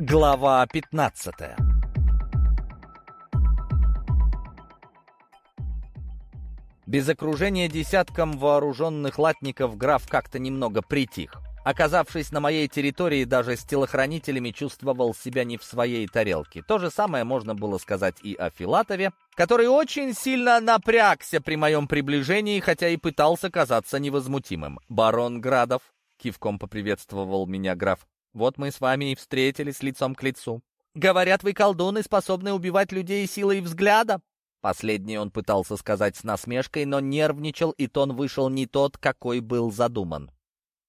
Глава 15 Без окружения десятком вооруженных латников граф как-то немного притих. Оказавшись на моей территории, даже с телохранителями чувствовал себя не в своей тарелке. То же самое можно было сказать и о Филатове, который очень сильно напрягся при моем приближении, хотя и пытался казаться невозмутимым. «Барон Градов», — кивком поприветствовал меня граф, — «вот мы с вами и встретились лицом к лицу. Говорят, вы колдуны, способны убивать людей силой взгляда». Последний он пытался сказать с насмешкой, но нервничал, и тон вышел не тот, какой был задуман.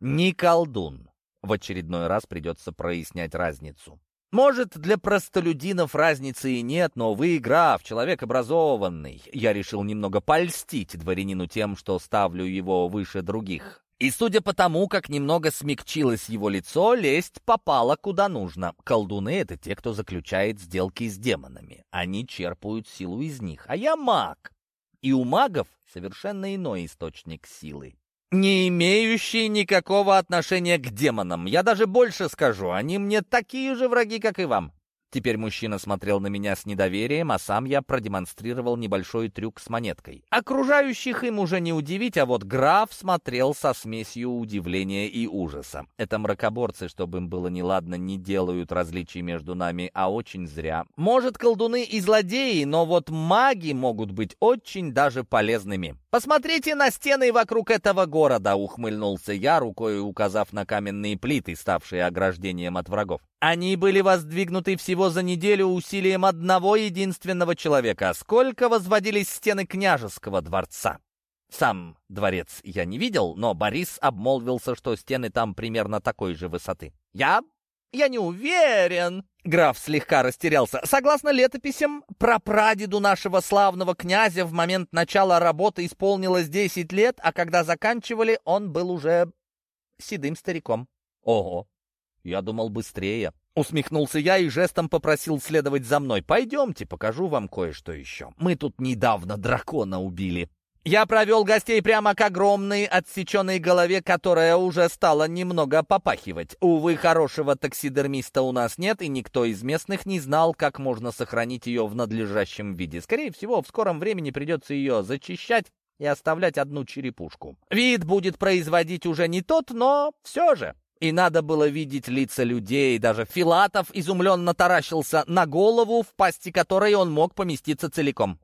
Не колдун. В очередной раз придется прояснять разницу. Может, для простолюдинов разницы и нет, но вы, граф, человек образованный. Я решил немного польстить дворянину тем, что ставлю его выше других. И судя по тому, как немного смягчилось его лицо, лесть попала куда нужно. Колдуны — это те, кто заключает сделки с демонами. Они черпают силу из них. А я маг. И у магов совершенно иной источник силы не имеющие никакого отношения к демонам. Я даже больше скажу, они мне такие же враги, как и вам. Теперь мужчина смотрел на меня с недоверием, а сам я продемонстрировал небольшой трюк с монеткой. Окружающих им уже не удивить, а вот граф смотрел со смесью удивления и ужаса. Это мракоборцы, чтобы им было неладно, не делают различий между нами, а очень зря. Может, колдуны и злодеи, но вот маги могут быть очень даже полезными. «Посмотрите на стены вокруг этого города», — ухмыльнулся я, рукой указав на каменные плиты, ставшие ограждением от врагов. Они были воздвигнуты всего за неделю усилием одного единственного человека. Сколько возводились стены княжеского дворца? Сам дворец я не видел, но Борис обмолвился, что стены там примерно такой же высоты. Я? Я не уверен. Граф слегка растерялся. Согласно летописям, прапрадеду нашего славного князя в момент начала работы исполнилось 10 лет, а когда заканчивали, он был уже седым стариком. Ого, «Я думал быстрее». Усмехнулся я и жестом попросил следовать за мной. «Пойдемте, покажу вам кое-что еще. Мы тут недавно дракона убили». Я провел гостей прямо к огромной отсеченной голове, которая уже стала немного попахивать. Увы, хорошего таксидермиста у нас нет, и никто из местных не знал, как можно сохранить ее в надлежащем виде. Скорее всего, в скором времени придется ее зачищать и оставлять одну черепушку. Вид будет производить уже не тот, но все же. И надо было видеть лица людей. Даже Филатов изумленно таращился на голову, в пасти которой он мог поместиться целиком.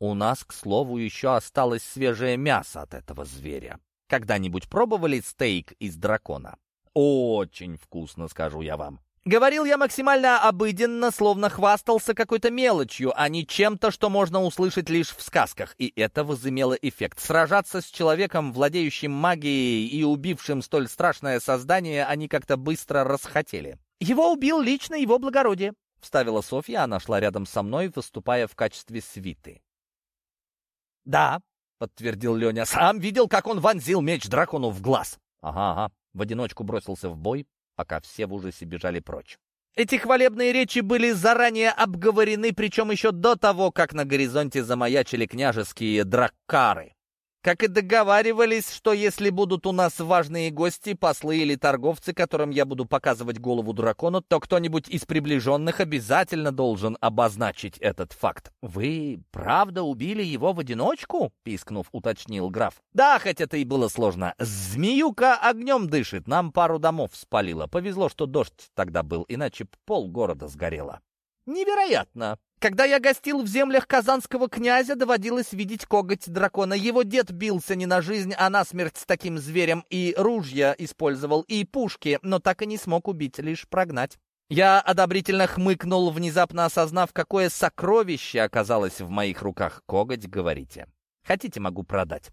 У нас, к слову, еще осталось свежее мясо от этого зверя. Когда-нибудь пробовали стейк из дракона? Очень вкусно, скажу я вам. Говорил я максимально обыденно, словно хвастался какой-то мелочью, а не чем-то, что можно услышать лишь в сказках. И это возымело эффект. Сражаться с человеком, владеющим магией и убившим столь страшное создание, они как-то быстро расхотели. «Его убил лично его благородие», — вставила Софья, она шла рядом со мной, выступая в качестве свиты. «Да», — подтвердил Леня, — «сам видел, как он вонзил меч дракону в глаз». «Ага, ага», в одиночку бросился в бой, пока все в ужасе бежали прочь. Эти хвалебные речи были заранее обговорены, причем еще до того, как на горизонте замаячили княжеские драккары. Как и договаривались, что если будут у нас важные гости, послы или торговцы, которым я буду показывать голову дракону, то кто-нибудь из приближенных обязательно должен обозначить этот факт. «Вы правда убили его в одиночку?» — пискнув, уточнил граф. «Да, хоть это и было сложно. Змеюка огнем дышит, нам пару домов спалило. Повезло, что дождь тогда был, иначе пол города сгорело». «Невероятно!» Когда я гостил в землях казанского князя, доводилось видеть коготь дракона. Его дед бился не на жизнь, а на смерть с таким зверем, и ружья использовал, и пушки, но так и не смог убить, лишь прогнать. Я одобрительно хмыкнул, внезапно осознав, какое сокровище оказалось в моих руках. Коготь, говорите. Хотите, могу продать.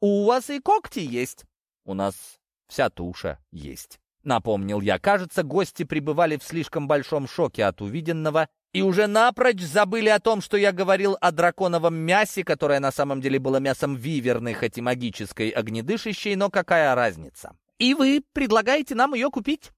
У вас и когти есть. У нас вся туша есть. Напомнил я. Кажется, гости пребывали в слишком большом шоке от увиденного и уже напрочь забыли о том, что я говорил о драконовом мясе, которое на самом деле было мясом виверной, хоть и магической огнедышащей, но какая разница? И вы предлагаете нам ее купить?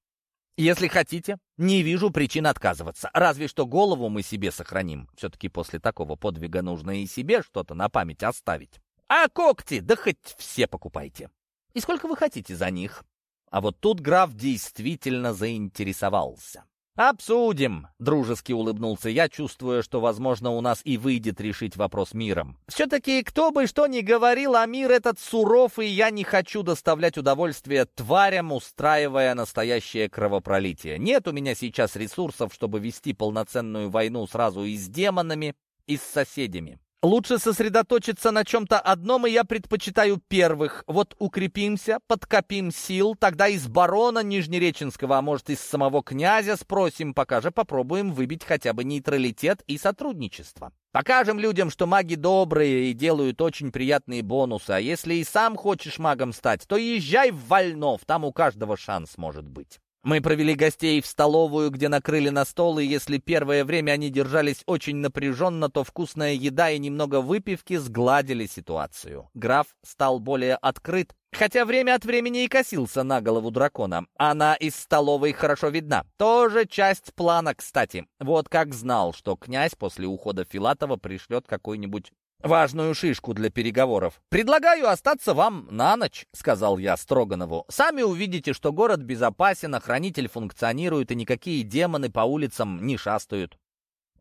Если хотите, не вижу причин отказываться. Разве что голову мы себе сохраним. Все-таки после такого подвига нужно и себе что-то на память оставить. А когти, да хоть все покупайте. И сколько вы хотите за них? А вот тут граф действительно заинтересовался. «Обсудим», — дружески улыбнулся я, чувствуя, что, возможно, у нас и выйдет решить вопрос миром. «Все-таки, кто бы что ни говорил, а мир этот суров, и я не хочу доставлять удовольствие тварям, устраивая настоящее кровопролитие. Нет у меня сейчас ресурсов, чтобы вести полноценную войну сразу и с демонами, и с соседями. Лучше сосредоточиться на чем-то одном, и я предпочитаю первых. Вот укрепимся, подкопим сил, тогда из барона Нижнереченского, а может, из самого князя спросим, пока же попробуем выбить хотя бы нейтралитет и сотрудничество. Покажем людям, что маги добрые и делают очень приятные бонусы, а если и сам хочешь магом стать, то езжай в Вольнов, там у каждого шанс может быть. Мы провели гостей в столовую, где накрыли на стол, и если первое время они держались очень напряженно, то вкусная еда и немного выпивки сгладили ситуацию. Граф стал более открыт, хотя время от времени и косился на голову дракона. Она из столовой хорошо видна. Тоже часть плана, кстати. Вот как знал, что князь после ухода Филатова пришлет какой-нибудь важную шишку для переговоров. «Предлагаю остаться вам на ночь», — сказал я Строганову. «Сами увидите, что город безопасен, охранитель функционирует, и никакие демоны по улицам не шастают».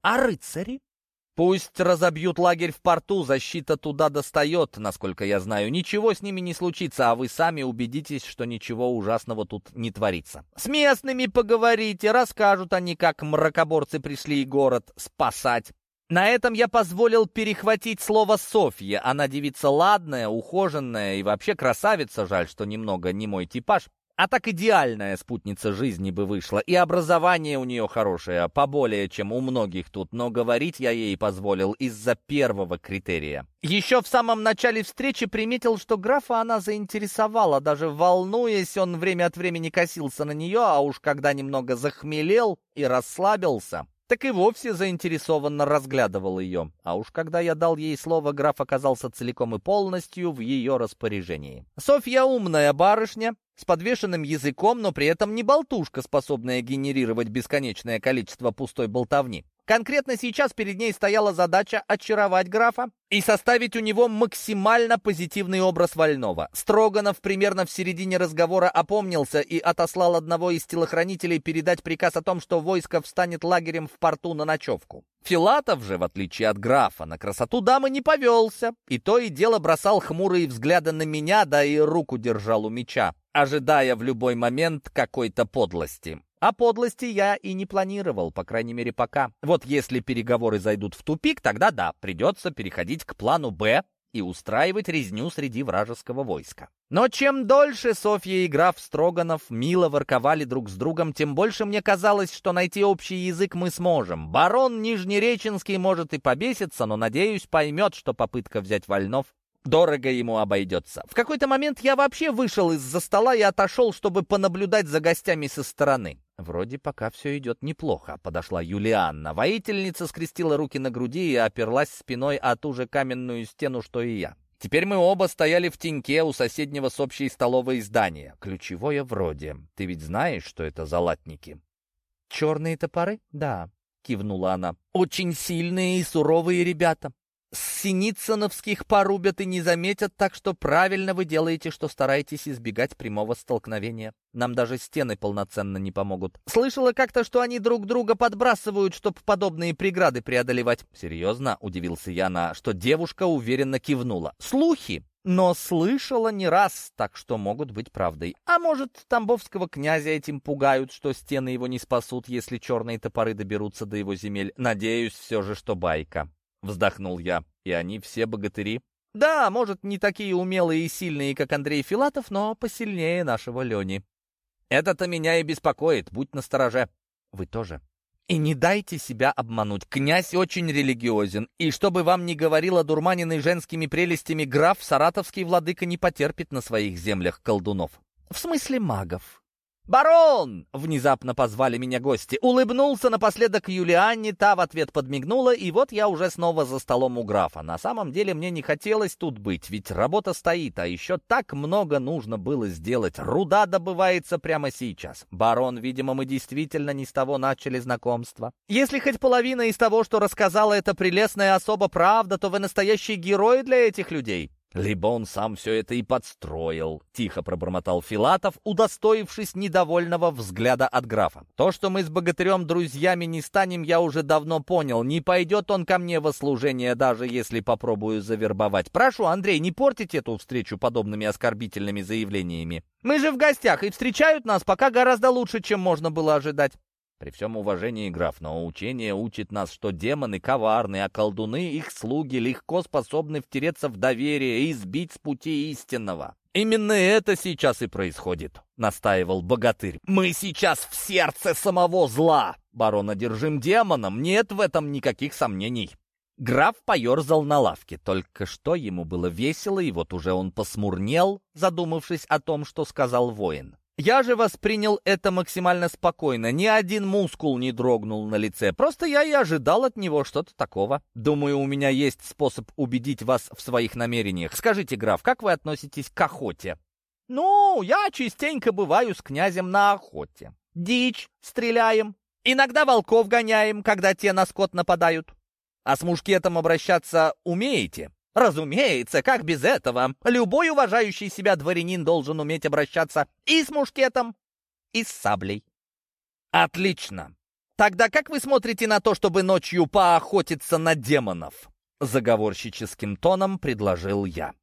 «А рыцари?» «Пусть разобьют лагерь в порту, защита туда достает, насколько я знаю. Ничего с ними не случится, а вы сами убедитесь, что ничего ужасного тут не творится. С местными поговорите, расскажут они, как мракоборцы пришли город спасать. На этом я позволил перехватить слово Софье. Она девица ладная, ухоженная и вообще красавица, жаль, что немного не мой типаж. А так идеальная спутница жизни бы вышла, и образование у нее хорошее, поболее, чем у многих тут, но говорить я ей позволил из-за первого критерия. Еще в самом начале встречи приметил, что графа она заинтересовала, даже волнуясь, он время от времени косился на нее, а уж когда немного захмелел и расслабился, так и вовсе заинтересованно разглядывал ее. А уж когда я дал ей слово, граф оказался целиком и полностью в ее распоряжении. Софья умная барышня, с подвешенным языком, но при этом не болтушка, способная генерировать бесконечное количество пустой болтовни. Конкретно сейчас перед ней стояла задача очаровать графа и составить у него максимально позитивный образ Вольного. Строганов примерно в середине разговора опомнился и отослал одного из телохранителей передать приказ о том, что войско встанет лагерем в порту на ночевку. Филатов же, в отличие от графа, на красоту дамы не повелся, и то и дело бросал хмурые взгляды на меня, да и руку держал у меча, ожидая в любой момент какой-то подлости. А подлости я и не планировал, по крайней мере, пока. Вот если переговоры зайдут в тупик, тогда да, придется переходить к плану «Б» и устраивать резню среди вражеского войска. Но чем дольше Софья и граф Строганов мило ворковали друг с другом, тем больше мне казалось, что найти общий язык мы сможем. Барон Нижнереченский может и побеситься, но, надеюсь, поймет, что попытка взять Вольнов дорого ему обойдется. В какой-то момент я вообще вышел из-за стола и отошел, чтобы понаблюдать за гостями со стороны. Вроде пока все идет неплохо, подошла Юлианна. Воительница скрестила руки на груди и оперлась спиной о ту же каменную стену, что и я. Теперь мы оба стояли в теньке у соседнего с общей столовой здания. Ключевое вроде. Ты ведь знаешь, что это за латники? Черные топоры? Да, кивнула она. Очень сильные и суровые ребята. Синицыновских порубят и не заметят, так что правильно вы делаете, что стараетесь избегать прямого столкновения. Нам даже стены полноценно не помогут. Слышала как-то, что они друг друга подбрасывают, чтобы подобные преграды преодолевать. Серьезно, удивился я на, что девушка уверенно кивнула. Слухи! Но слышала не раз, так что могут быть правдой. А может, тамбовского князя этим пугают, что стены его не спасут, если черные топоры доберутся до его земель. Надеюсь все же, что байка. — вздохнул я. «И они все богатыри?» «Да, может, не такие умелые и сильные, как Андрей Филатов, но посильнее нашего Лени». «Это-то меня и беспокоит, будь настороже». «Вы тоже». «И не дайте себя обмануть. Князь очень религиозен, и чтобы вам не говорил дурманенный женскими прелестями граф, саратовский владыка не потерпит на своих землях колдунов». «В смысле магов?» «Барон!» — внезапно позвали меня гости. Улыбнулся напоследок Юлианне, та в ответ подмигнула, и вот я уже снова за столом у графа. На самом деле мне не хотелось тут быть, ведь работа стоит, а еще так много нужно было сделать. Руда добывается прямо сейчас. Барон, видимо, мы действительно не с того начали знакомство. Если хоть половина из того, что рассказала эта прелестная особа, правда, то вы настоящий герой для этих людей. «Либо он сам все это и подстроил», — тихо пробормотал Филатов, удостоившись недовольного взгляда от графа. «То, что мы с богатырем друзьями не станем, я уже давно понял. Не пойдет он ко мне во служение, даже если попробую завербовать. Прошу, Андрей, не портить эту встречу подобными оскорбительными заявлениями. Мы же в гостях, и встречают нас пока гораздо лучше, чем можно было ожидать». При всем уважении, граф, но учение учит нас, что демоны коварны, а колдуны, их слуги, легко способны втереться в доверие и сбить с пути истинного. «Именно это сейчас и происходит», — настаивал богатырь. «Мы сейчас в сердце самого зла. Барона держим демоном, нет в этом никаких сомнений». Граф поерзал на лавке. Только что ему было весело, и вот уже он посмурнел, задумавшись о том, что сказал воин. Я же воспринял это максимально спокойно. Ни один мускул не дрогнул на лице. Просто я и ожидал от него что-то такого. Думаю, у меня есть способ убедить вас в своих намерениях. Скажите, граф, как вы относитесь к охоте? Ну, я частенько бываю с князем на охоте. Дичь стреляем. Иногда волков гоняем, когда те на скот нападают. А с мушкетом обращаться умеете? Разумеется, как без этого? Любой уважающий себя дворянин должен уметь обращаться и с мушкетом, и с саблей. Отлично. Тогда как вы смотрите на то, чтобы ночью поохотиться на демонов? Заговорщическим тоном предложил я.